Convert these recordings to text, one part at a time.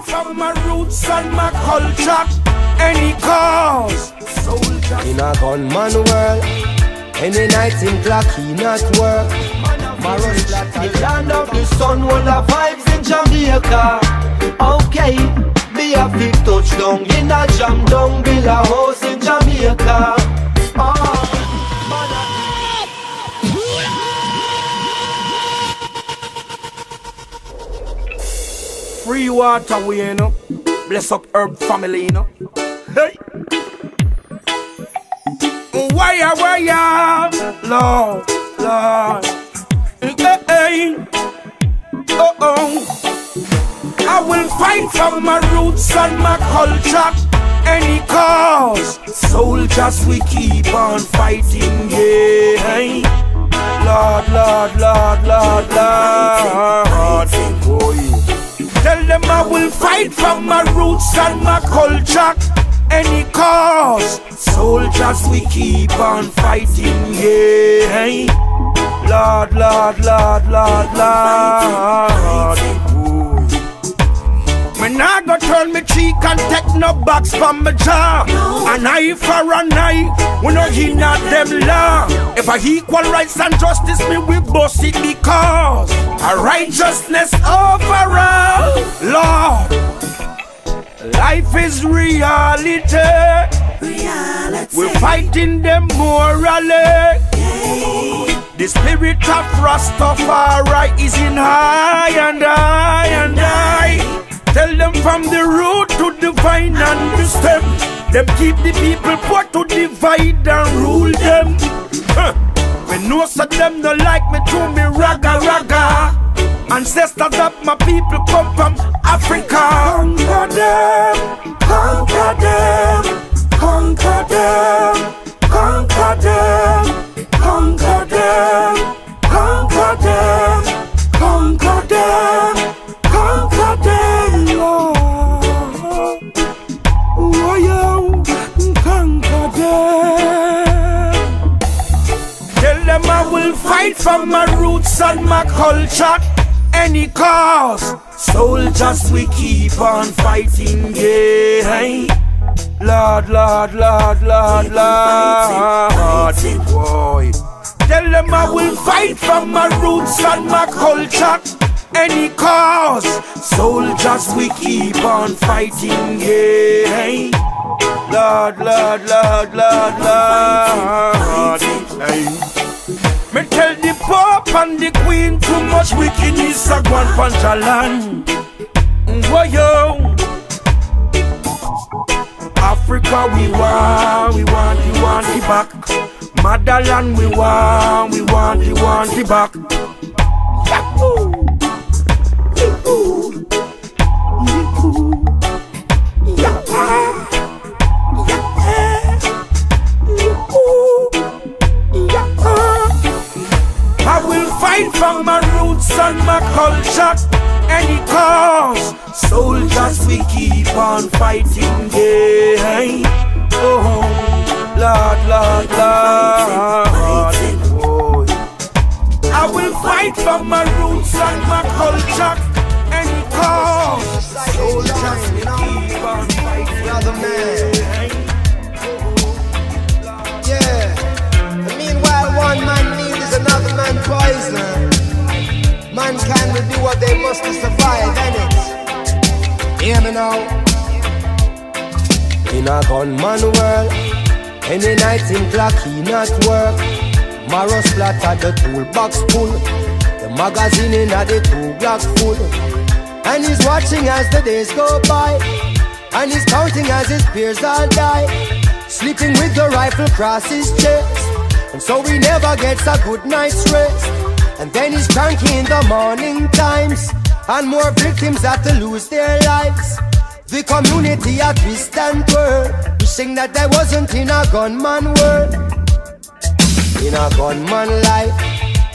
fight for my roots and my culture. Any cause, soldier. In a gunman world, any night in clock he not work. The land of the sun, one of vibes in Jamaica. Okay, be a big touchdown in a jam down, build a house in Jamaica. Free water, we you know. Bless up herb family, you know. Hey. Why, why, Lord, Lord. Hey, hey. Oh, oh. I will fight for my roots and my culture. Any cause, soldiers we keep on fighting, yeah. Lord, Lord, Lord, Lord, Lord. Tell them I will fight for my roots and my culture. Any cause, soldiers we keep on fighting, yeah. Lord, Lord, Lord, Lord, Lord. Me nah go turn me cheek and take no box from my jaw. An eye for an eye, we no he not them law. If I equal rights and justice, me we boss it because a righteousness overall. Lord, life is reality. Reality. We're fighting them morally. The spirit of Rastafari is in high and high and high. Tell them from the root to the vine and the stem. Them keep the people poor to divide and rule them. Huh. When no of them no like me to me raga raga. Ancestors of my people come from Africa. Conquer them, conquer them, conquer them, conquer them, conquer them, conquer them, conquer them, conquer them, Lord. Oh, yeah, conquer them. Tell them I will fight for my roots and my culture. Any cause, soldiers we keep on fighting, yeah. Lord, Lord, Lord, Lord, Lord, boy. Tell them I will fight for my roots and my culture. Any cause, soldiers we keep on fighting, yeah. Lord, Lord, Lord, Lord, Lord. Hey. Me tell the Pope and the Queen too much wickedness a gone Panchaland. Whoa yo. Africa we want, we want, we want it back. Motherland we want, we want, we want it back. Soldiers we keep on fighting, yeah. Oh, Lord, Lord, Lord. Oh, I will fight for my roots and my culture. Any cause, keep on fighting, yeah. Yeah. And meanwhile, one man another man poison. Mankind will do what they must to survive, innit? Hear me now. In a gunman world, any night in clock he not work. Marrow splatter the toolbox full. The magazine in a the two block full. And he's watching as the days go by. And he's counting as his peers all die. Sleeping with the rifle across his chest. And so he never gets a good night's rest. And then he's cranky in the morning times. And more victims have to lose their lives. The community a twist and twirl. Wishing that I wasn't in a gunman world. In a gunman life.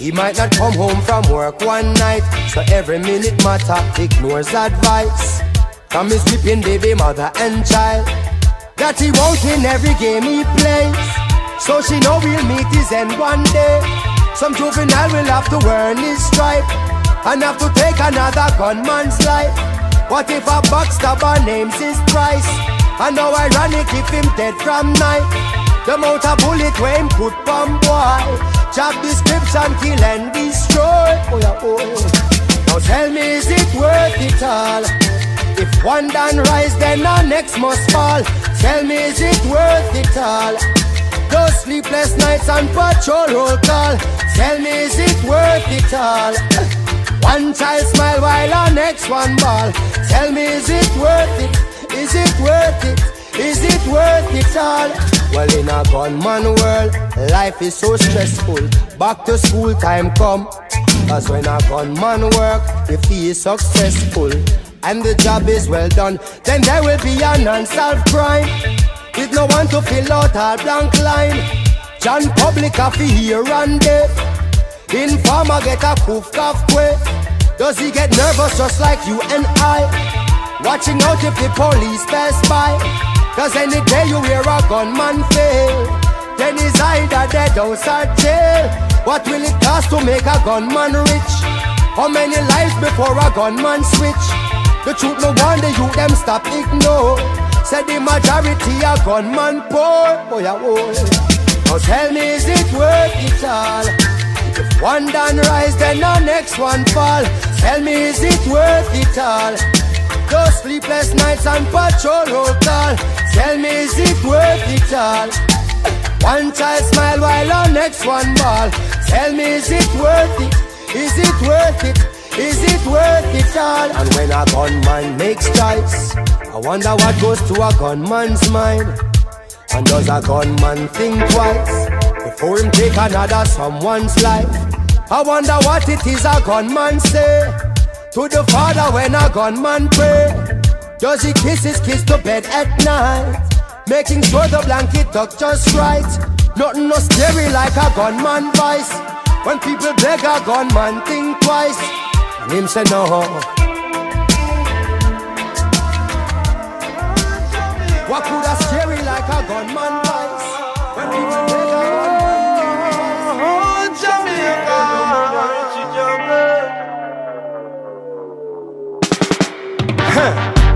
He might not come home from work one night. So every minute matter ignores advice. From his sleeping baby mother and child. That he won't win every game he plays. So she know we'll meet his end one day. Some juvenile will have to earn his stripe and have to take another gunman's life. What if a backstabber names his price? And now ironic if him dead from night. The amount of bullet where him put from boy. Job description, kill and destroy. Oh yeah, oh. Now tell me, is it worth it all? If one done rise, then the next must fall. Tell me, is it worth it all? Those sleepless nights and patrol roll call. Tell me, is it worth it all? One child smile while our next one ball. Tell me, is it worth it? Is it worth it? Is it worth it all? Well, in a gunman world, life is so stressful. Back to school time come. Cause when a gunman work, if he is successful and the job is well done, then there will be an unsolved crime. With no one to fill out our blank line. John Public a here and there. Informer get a poof cough quick. Does he get nervous just like you and I? Watching out if the police pass by. Cause any day you hear a gunman fail, then he's either dead or jail. What will it cost to make a gunman rich? How many lives before a gunman switch? The truth no wonder you them stop ignore. Said the majority a gunman poor. Oh yeah, oh. Now tell me is it worth it all? One done rise, then the next one fall. Tell me is it worth it all? Those sleepless nights and patrol roll. Tell me, is it worth it all? One child smile while our next one ball. Tell me, is it worth it? Is it worth it? Is it worth it all? And when a gunman makes choice, I wonder what goes to a gunman's mind. And does a gunman think twice before him take another someone's life? I wonder what it is a gunman say to the Father when a gunman pray. Does he kiss his kids to bed at night? Making sure the blanket tuck just right. Nothing no scary like a gunman voice. When people beg a gunman, think twice. And him say no. What could a scary like a gunman voice? When people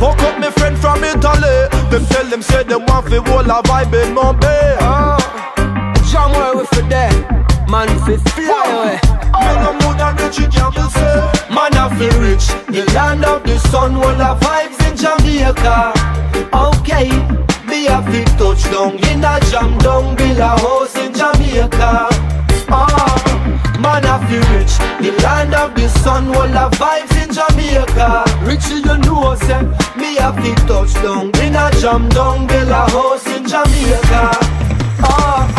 Fuck up my friend from Italy. Them tell them say them want fi whole a vibe in Mumbai. Oh, Jam where we for there, man fi fly away. Me no more than Richie Campbell say. Man of the rich, the land of the sun, all the vibes in Jamaica. Okay, be a big touchdown in a jam down, build a house in Jamaica. Ah, man of the rich, the land of the sun, all the vibes in Jamaica. Richie, you know, say, me a big touchdown in a jam down, build a house in Jamaica. Ah,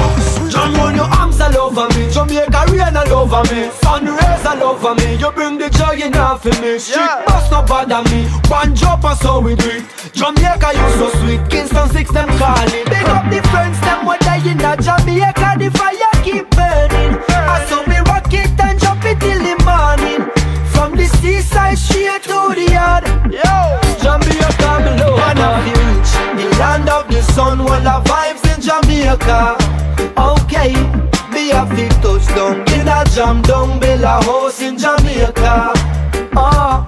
Jam on your arms all over me. Jamaica rain all over me. Sun rays all over me. You bring the joy in off of me. Street Yeah. boss no bother me. One drop and so we do it. Jamaica you so sweet. Kingston 6 them calling. Big up the friends them when they in a Jamaica. The fire keep burning. And so we rock it it seaside straight to the yard Yo, Jamaica below Man of the rich. The land of the sun All the vibes in Jamaica. Okay Be a big touchdown In a jam down Build a house in Jamaica. Ah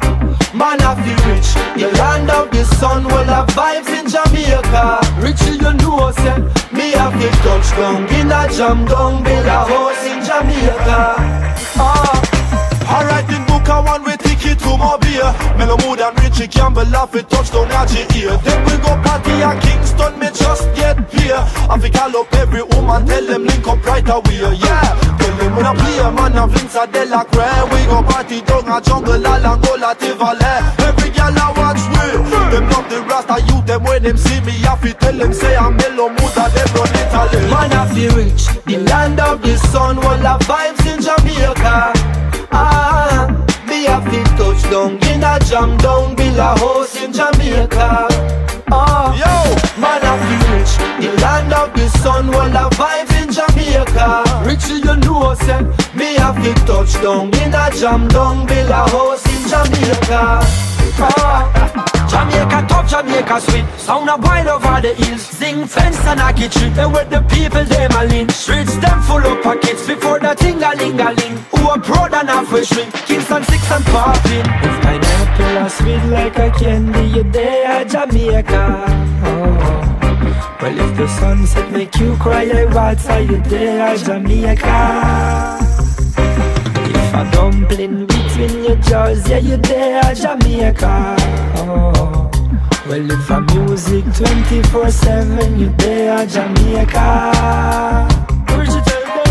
Man of the rich. The land of the sun All the vibes in Jamaica. Richie you know say Me a big touchdown In a jam down Build a house in Jamaica. Ah Alright, book a one way ticket to beer. Mellow mood and Richie Campbell laugh it touchdown at your er ear. Then we go party at Kingston, me just get here. I fi call up every woman, tell them link up right away, yeah. Tell them when I play a man of Vince de la We go party down a jungle, Alangola, Tivale. Every gal I watch we. Them love the Rasta youth, them when them see me, I fi tell them say I'm mellow mood and them run Italy. Man of the rich, the land of the sun, all the vibes jam down, build a house in Jamaica. Ah, Yo, man of the rich, the land of the sun, all the vibes in Jamaica. Richie, you know, say, me a big touchdown in a jam down, build a house in Jamaica. Ah. Jamaica tough, Jamaica sweet. Sound a wild over the hills. Zing fence and a kitchen. And with the people them a lean. Streets them full of pockets. Before the ting-a-ling-a-ling Who are proud and halfway shrink Kingston 6 and popping. If pineapple a sweet like a candy, you there, Jamaica. Oh. Well, if the sunset make you cry, I water you there, Jamaica. A dumpling between your jaws, yeah, you there, Jamaica. Oh. Well, if a music 24-7, you there, Jamaica.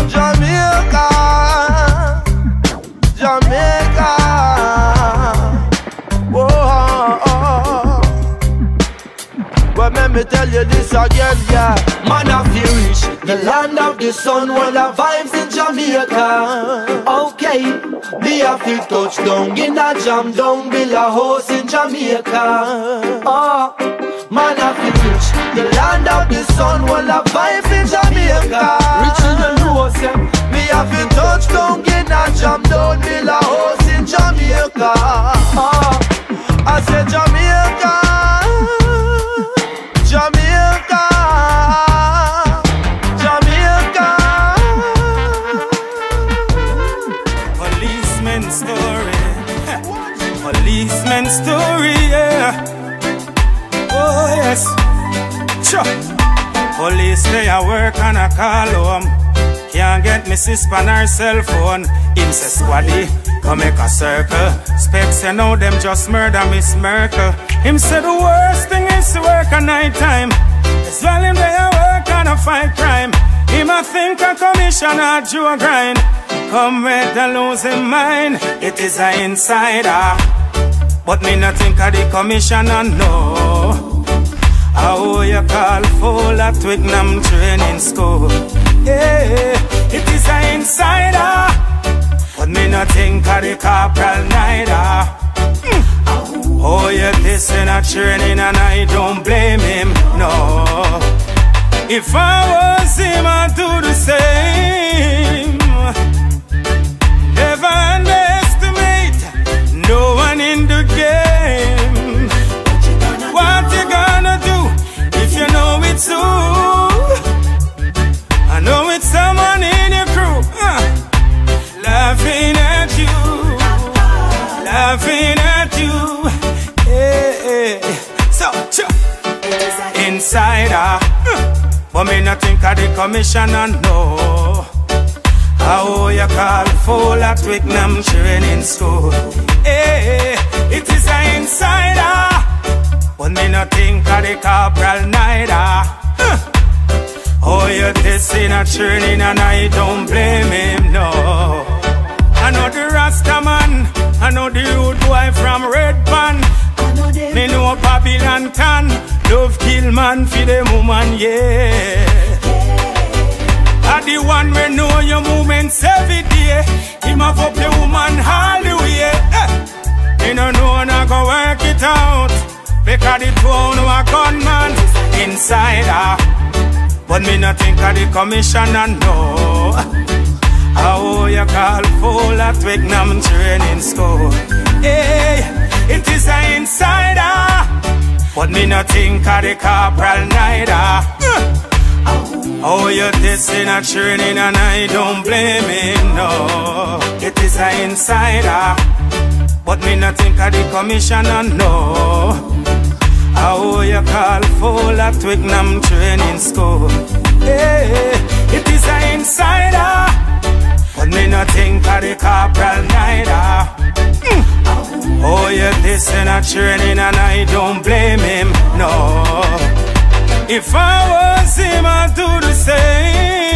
Jamaica, Jamaica. Me tell you this again, yeah. Man, I feel reach the land of the sun, well, the vibes in Jamaica. Okay, me I feel touchdown in a jam down, build house in Jamaica. Oh, man, I feel reach the land of the sun, well, the vibes in Jamaica. Rich in the nose, yeah. Sis on her cell phone. Him say squaddy, come make a circle. Specs you know them just murder Miss Merkel. Him say the worst thing is to work at night time. As well him they work and a fight crime. Him a think a commissioner Joe a grind. Come with the losing mind. It is a insider. But me not think of the commissioner, no. How you call full at Twickenham training school? Yeah, it is an insider. But me not think of the corporal neither. Mm. Oh, you this in a training and I don't blame him, no. If I was him, I'd do the same. Laughing at you. Yeah. So, ch- insider, uh, but me not think of the commissioner, no. How you call full at Twickenham training school? Hey, it is an insider. But me not think of the corporal neither. Oh, you this in a training and I don't blame him, no. I know the Rasta man, I know the rude boy from Red Pan. Me know Babylon can love kill man for the woman, yeah. I the one we know your movements every day. Him have up the woman all the way. Eh. Me no know I go work it out. Because the two no a gunman insider. But me not think of the commissioner, no. How you call full at Twickenham training school? Hey, it is an insider. But me not think of the corporal neither. Oh, you this in a training and I don't blame him, no. It is an insider. But me not think of the commissioner, no. How you call full at Twickenham training school? Hey, it is an insider. But me not think of the corporal neither. Mm. Oh, you this in a training and I don't blame him, no. If I was him, I'd do the same.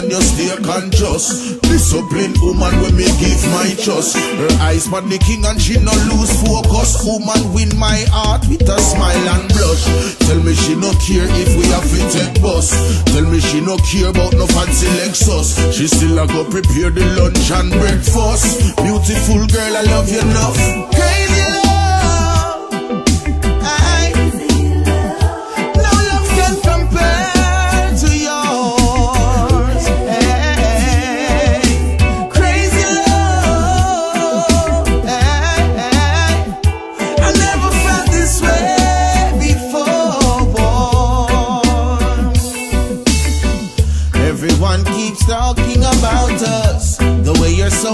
And you stay conscious. Discipline woman when me give my trust. Her eyes but the king and she no lose focus. Woman win my heart with a smile and blush. Tell me she no care if we have to take bus. Tell me she no care about no fancy Lexus. She still a go prepare the lunch and breakfast. Beautiful girl, I love you enough. Crazy love.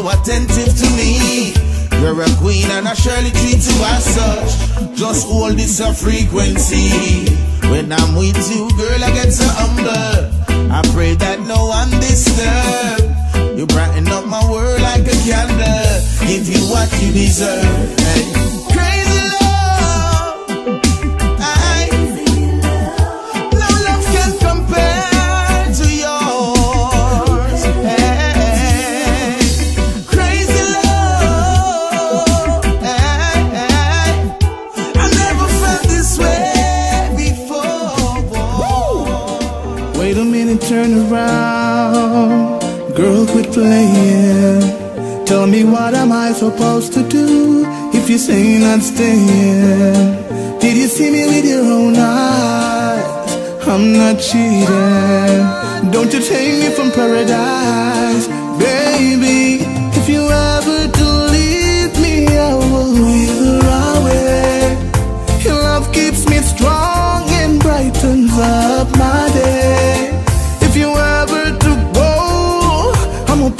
Attentive to me. You're a queen and I surely treat you as such. Just hold this a frequency. When I'm with you, girl, I get so humble. I pray that no one disturb. You brighten up my world like a candle. Give you what you deserve. Hey. Wait a minute, turn around. Girl, quit playing. Tell me what am I supposed to do if you say not staying? Did you see me with your own eyes? I'm not cheating. Don't you take me from paradise, baby?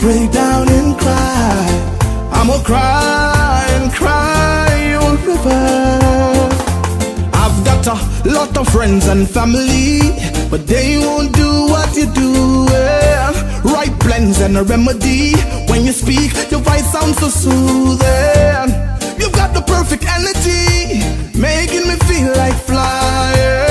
Break down and cry. I'ma cry and cry a river. I've got a lot of friends and family, but they won't do what you do. Right blends and a remedy. When you speak, your voice sounds so soothing. You've got the perfect energy, making me feel like flying.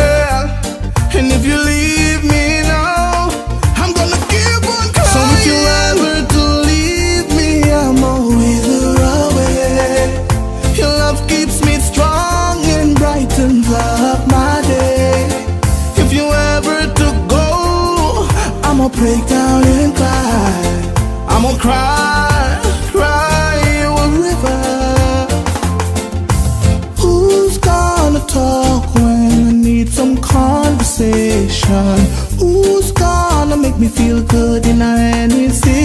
Break down and cry. I'ma cry, cry you a river. Who's gonna talk when I need some conversation? Who's gonna make me feel good in any situation?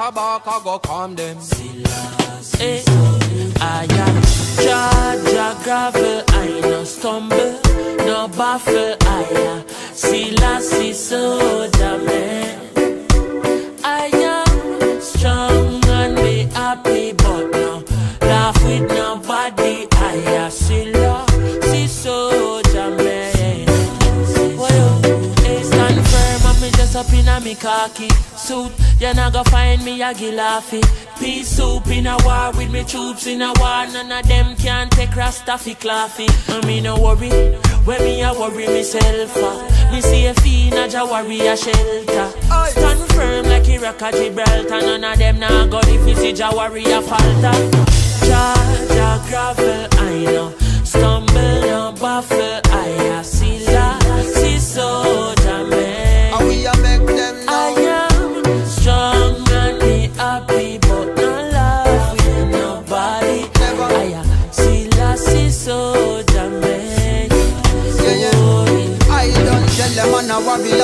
And Kabaka go calm them. Hey, I am Jaja gravel, I no stumble, no baffle, I am Selassie soldier man. Not go find me a gilafi. Peace soup in a war with me troops in a war. None of them can take Rastafi claffy. I me no worry. When me a worry myself. Uh. Me see a fiend a Jawari a shelter. Stand firm like Iraq a Gibraltar. None of them now go if you see Jawari a falter. Charge gravel, I know. Stumble, no baffle, I see la, see soldier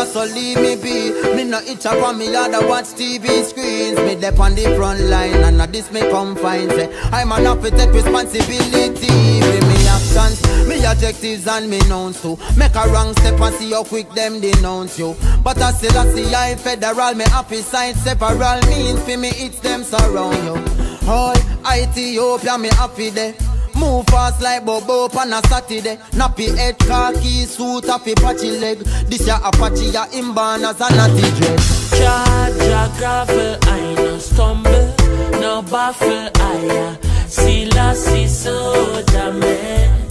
so leave me be. Me no itch up on me other watch TV screens. Me dep on the front line, and now this me come find. Say I'm enough to take responsibility. With me actions, me objectives and me nouns too. Make a wrong step and see how quick them denounce you. But I still I see I federal, me happy side several means for me it's them surround you. All Ethiopia, me happy there. Move fast like Bobo on a Saturday. Nappy head, khaki suit, off patchy leg. This ya Apache, ya inborn as a natty dread. Charge a gravel, I no stumble, no baffle, I Selassie soldier man.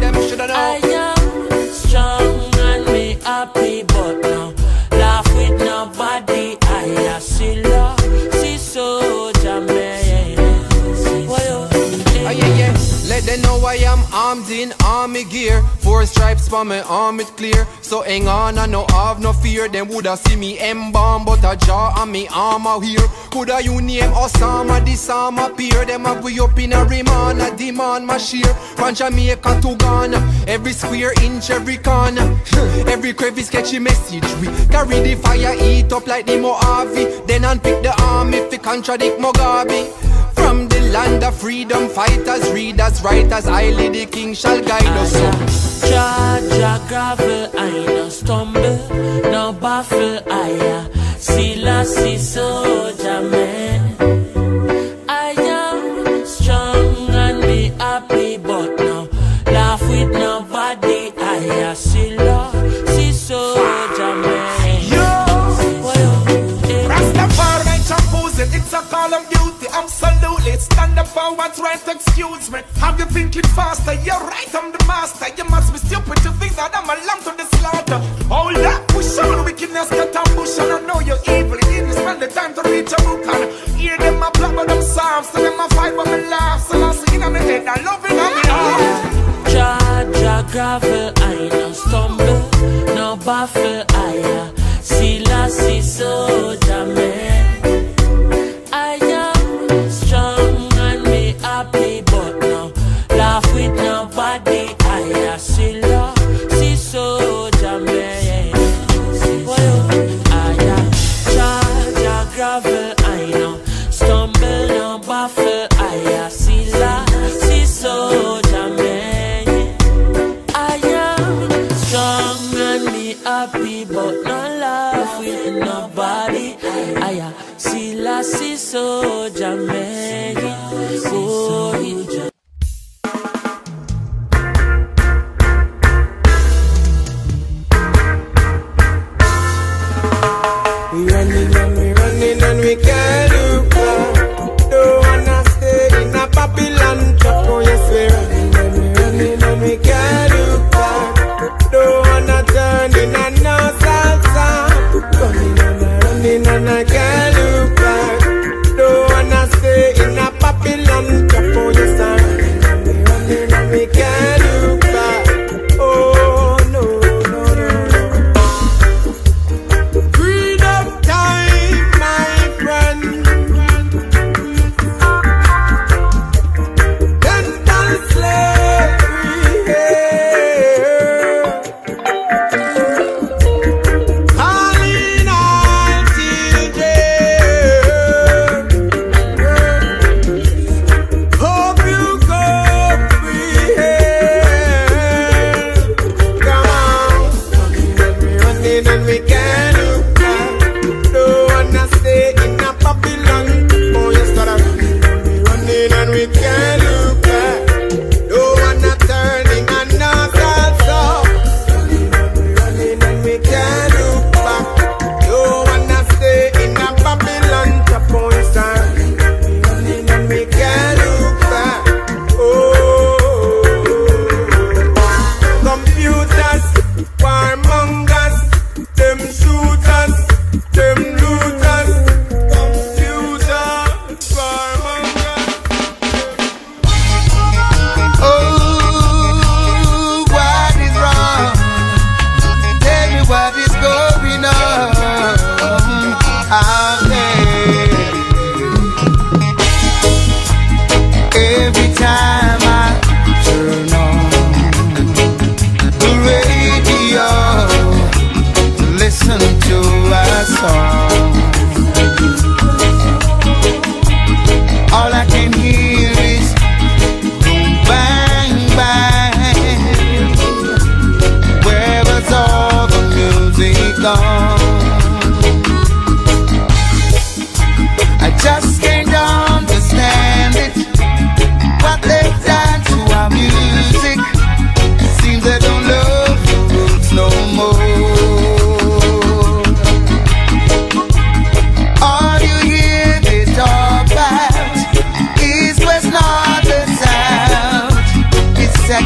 Them shoulda know. I am strong and me happy, am armed in army gear. Four stripes for my arm it clear. So hang on, I no have no fear. Them woulda see me embalm, but a jaw on me arm out here. Coulda you name Osama, this arm appear. Them have we up in a remand, a demand my share. From Jamaica to Ghana, every square inch, every corner. every crevice catchy message. We carry the fire, eat up like the Mojave. Then unpick the arm if it contradict Mugabe. From land of freedom, fighters, readers, writers, highly the king shall guide us. So. Charge a gravel, I no stumble, no baffle, I uh, Selassie soldier man. Stand up for what's right, excuse me. Have you thinking faster? You're right, I'm the master. You must be stupid to think that I'm a lamb to the slaughter. Oh, Hold up, push on, wickedness get ambush, and I know you're evil. You didn't spend the time to reach a book and hear them a plug with them songs, so them a fight for me laugh. So I see in my head, I love it, I'm in heart. Charge a gravel, I no stumble, no baffle, I uh, Selassie soldier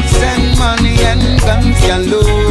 Sex and money and guns.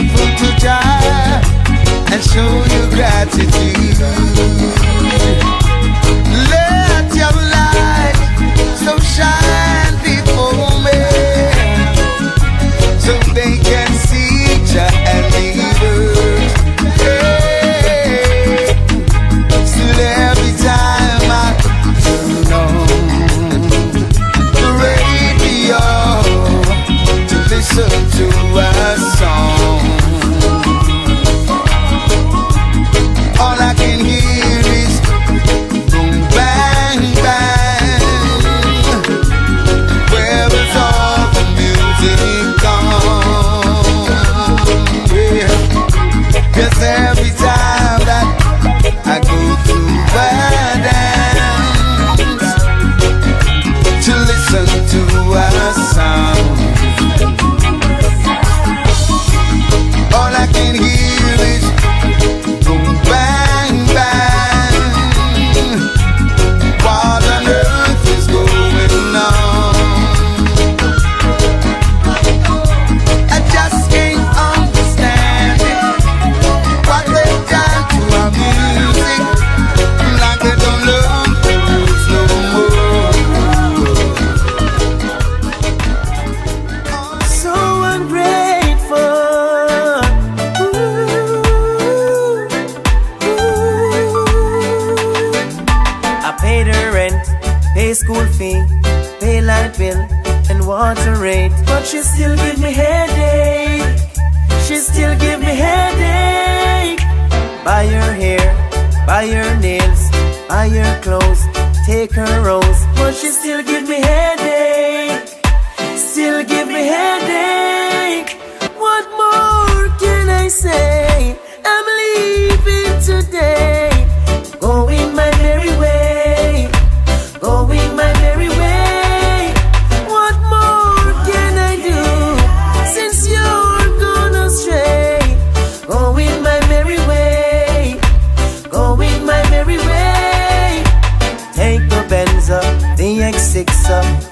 thankful to die and show your gratitude. Pay school fee, pay light bill, and water rate. But she still give me headache. She still give me headache. Buy her hair, buy her nails, buy her clothes, take her rose. But she still give me headache. Still give me headache. What more can I say? I'm leaving today.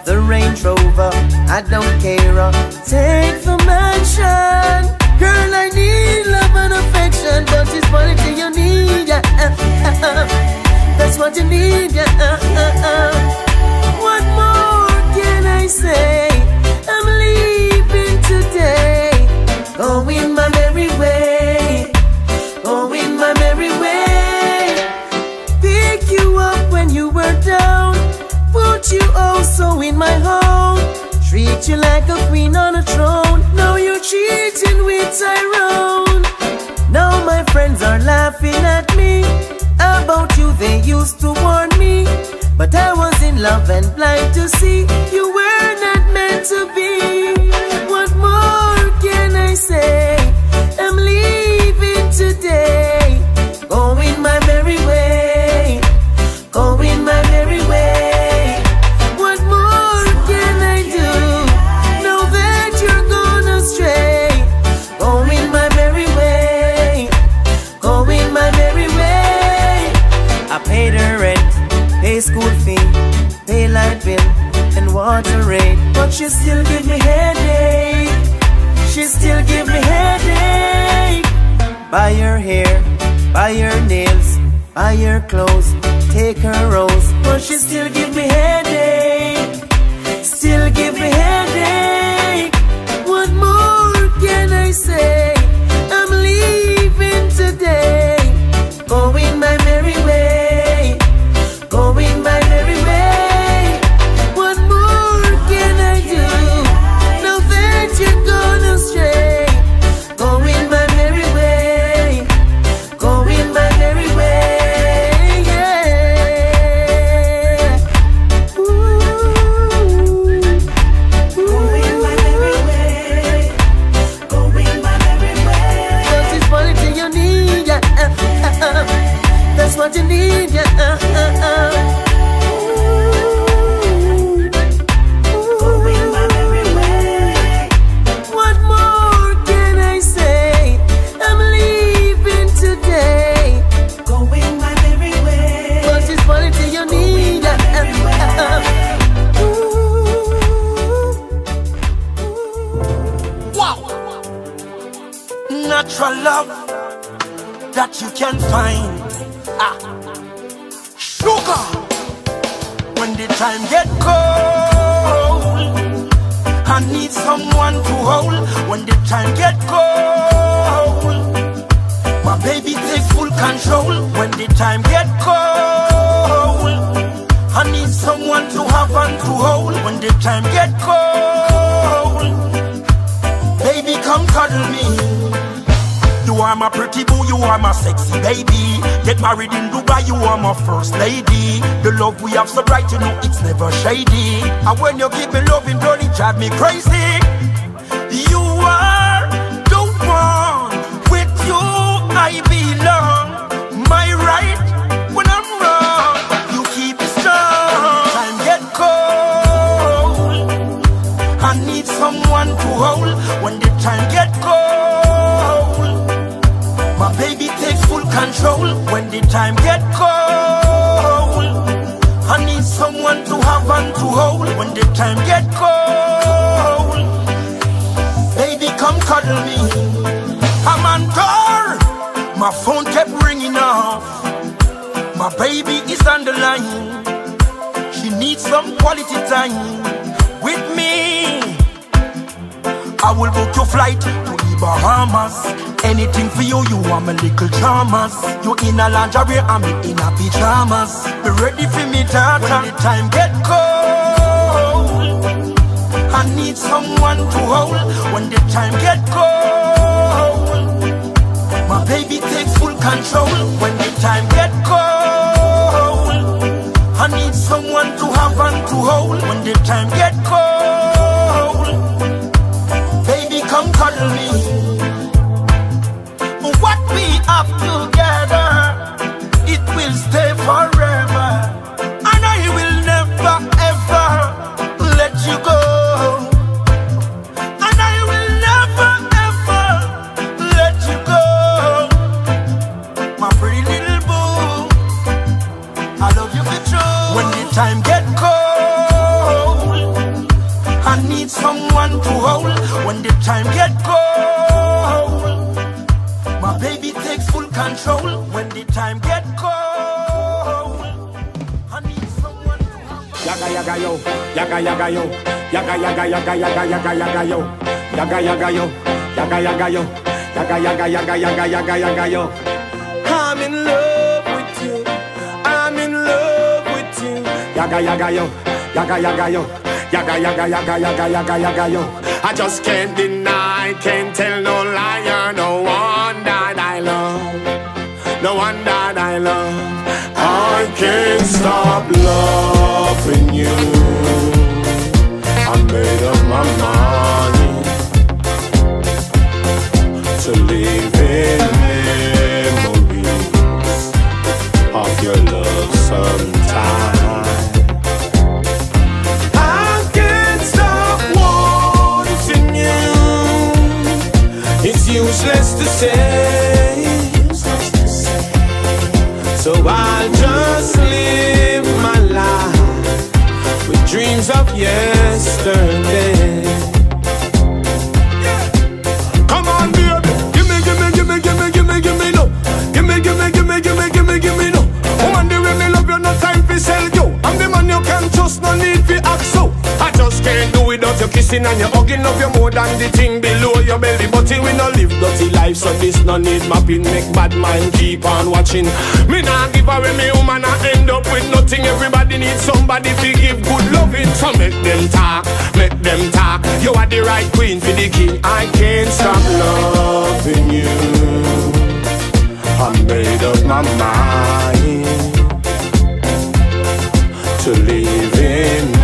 the Range Rover, I don't care. Uh, take the mansion, girl. I need love and affection, but it's quality you need. Yeah, uh, uh, that's what you need. Yeah, What more can I say? so in my home. Treat you like a queen on a throne. Now you're cheating with Tyrone. Now my friends are laughing at me. About you, they used to warn me. But I was in love and blind to see you were not meant to be. she still give me headache. She still give me headache. Buy her hair, buy her nails, buy her clothes, take her rose, but she still can find. Ah, sugar. When the time get cold, I need someone to hold. When the time get cold, my baby takes full control. When the time get cold, I need someone to have and to hold. When the time get cold, baby come cuddle me. Are my pretty boo, you are my sexy baby. Get married in Dubai, you are my first lady. The love we have so bright, you know it's never shady. And when you give me loving, blood, it drive me crazy. You are the one, with you I belong. When the time get cold. I need someone to have and to hold when the time get cold. Baby, come cuddle me. I'm on tour. My phone kept ringing off. My baby is on the line. She needs some quality time with me. I will book your flight to the Bahamas. Anything for you, you are my little charmers. You in a lingerie, I'm in a pajamas. Be ready for me, daughter. When the time get cold, I need someone to hold. When the time get cold, my baby takes full control. When the time get cold, I need someone to have and to hold. When the time get cold, baby, come cuddle me. We have together, it will stay forever. And I will never ever let you go. And I will never ever let you go. My pretty little boo, I love you for true. When the time get cold, I need someone to hold. When the time get cold. Control when the time get cold. I need someone to have Yaga yaga yo, yaga yaga yo, yaga yaga yaga yaga yaga yaga yo, yaga yaga yo, yaga yaga yo, yaga yaga yaga yaga yaga yaga yo. I'm in love with you. I'm in love with you. Yaga yaga yo, yaga yaga yo, yaga yaga yaga yaga yaga yaga yo. I just can't deny, can't tell no lie. No one that I love, no one that I love. I can't stop loving you. I made up my mind to live just live my life with dreams of yesterday. Come on, baby, give me, give me, give me, give me, give me, give me no. Give me, give me, give me, give me, give me, give me no. The way me love you, no time sell you. I'm the man you can trust, no need for act so. I just can't do without you kissing and you're hugging up you more than the thing below your belly. But we no live dirty life, so this no need mapping. Make bad mind keep on watching. Me nah give away me woman, I end up with nothing. Everybody needs somebody to give good loving. So make them talk, make them talk. You are the right queen for the king. I can't stop loving you. I made up my mind to live in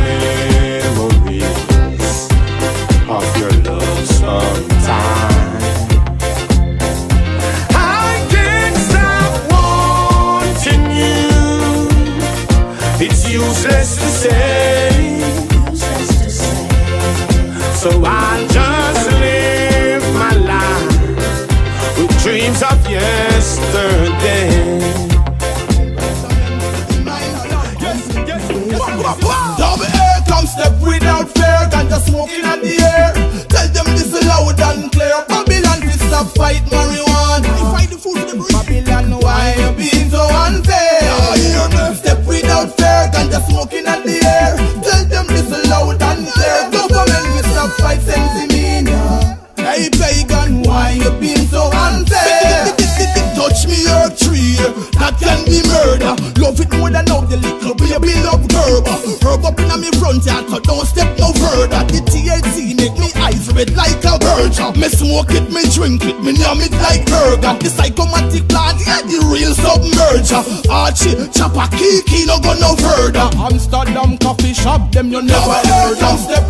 submerger. Archie, chopper, kiki, no go no further. Amsterdam coffee shop, them you never heard of. Step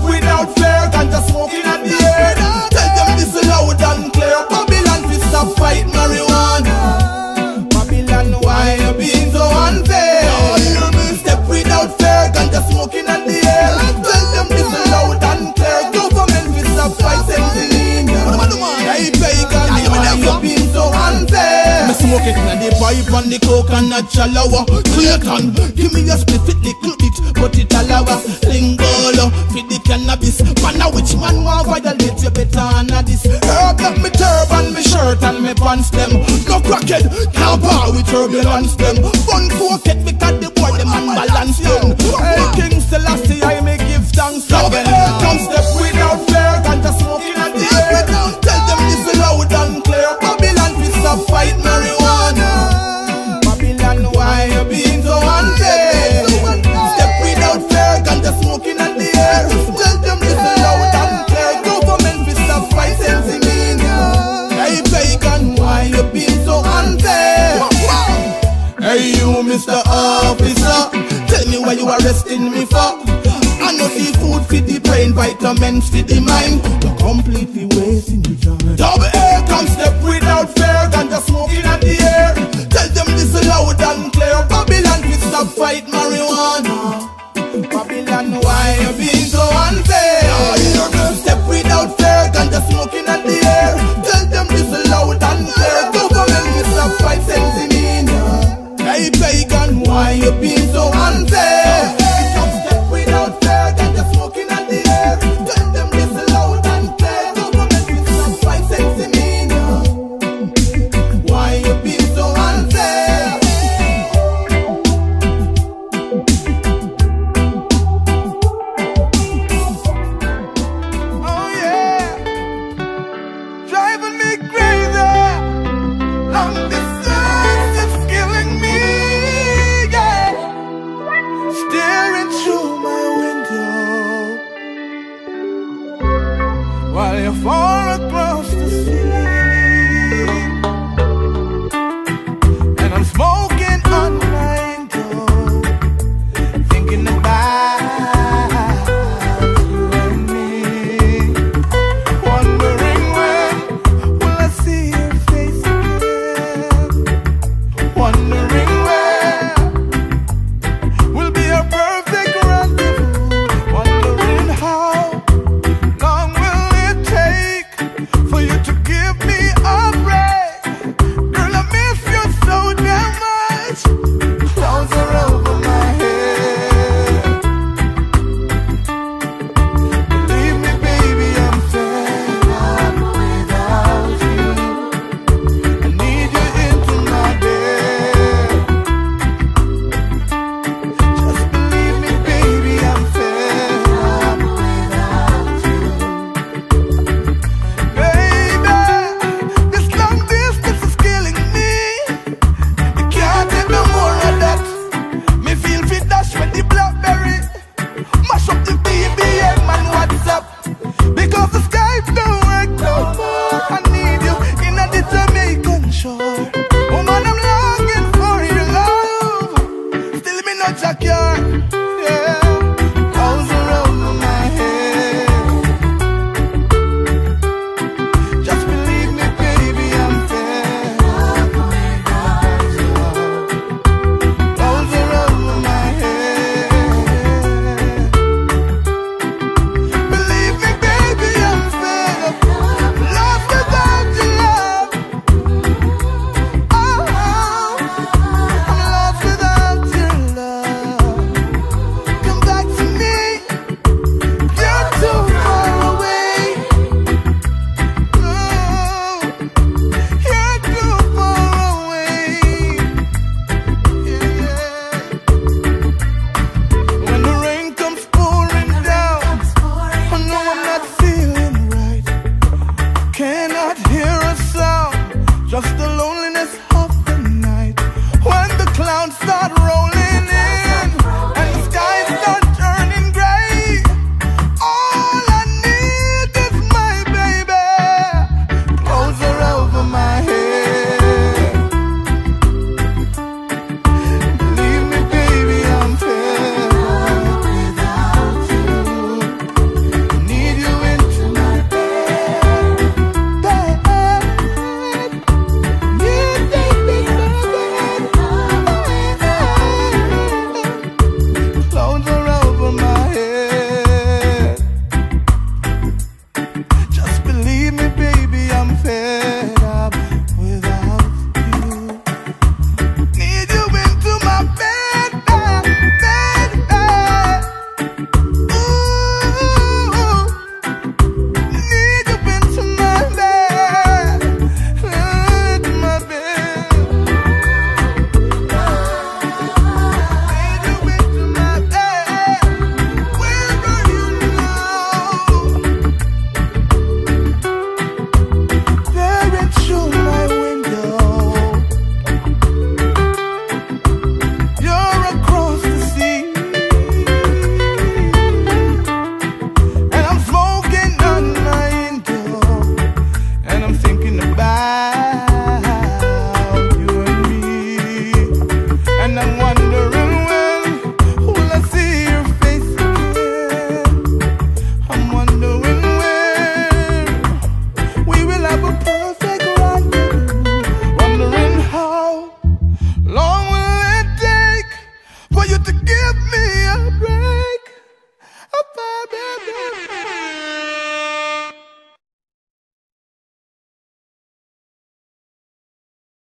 smoke it in the pipe and the coconut chalawa. Clayton, give me a split it little bit, but it alawa. Lingolo, feed the cannabis. Man, a which man want violate you better than this. Herb up me turban, me shirt and me pants them. No crackhead, can't bar with turbulence them. Fun pocket because the boy them unbalance them. Hey, King Selassie, I may give thanks again. Come step Mr. Officer, tell me why you arresting me for. I know the food fit the brain, vitamins fit the mind. You're completely wasting your time. Double A, come step without fear, and just smoking at the air. Tell them this loud and clear. Babylon, we stop fight marijuana.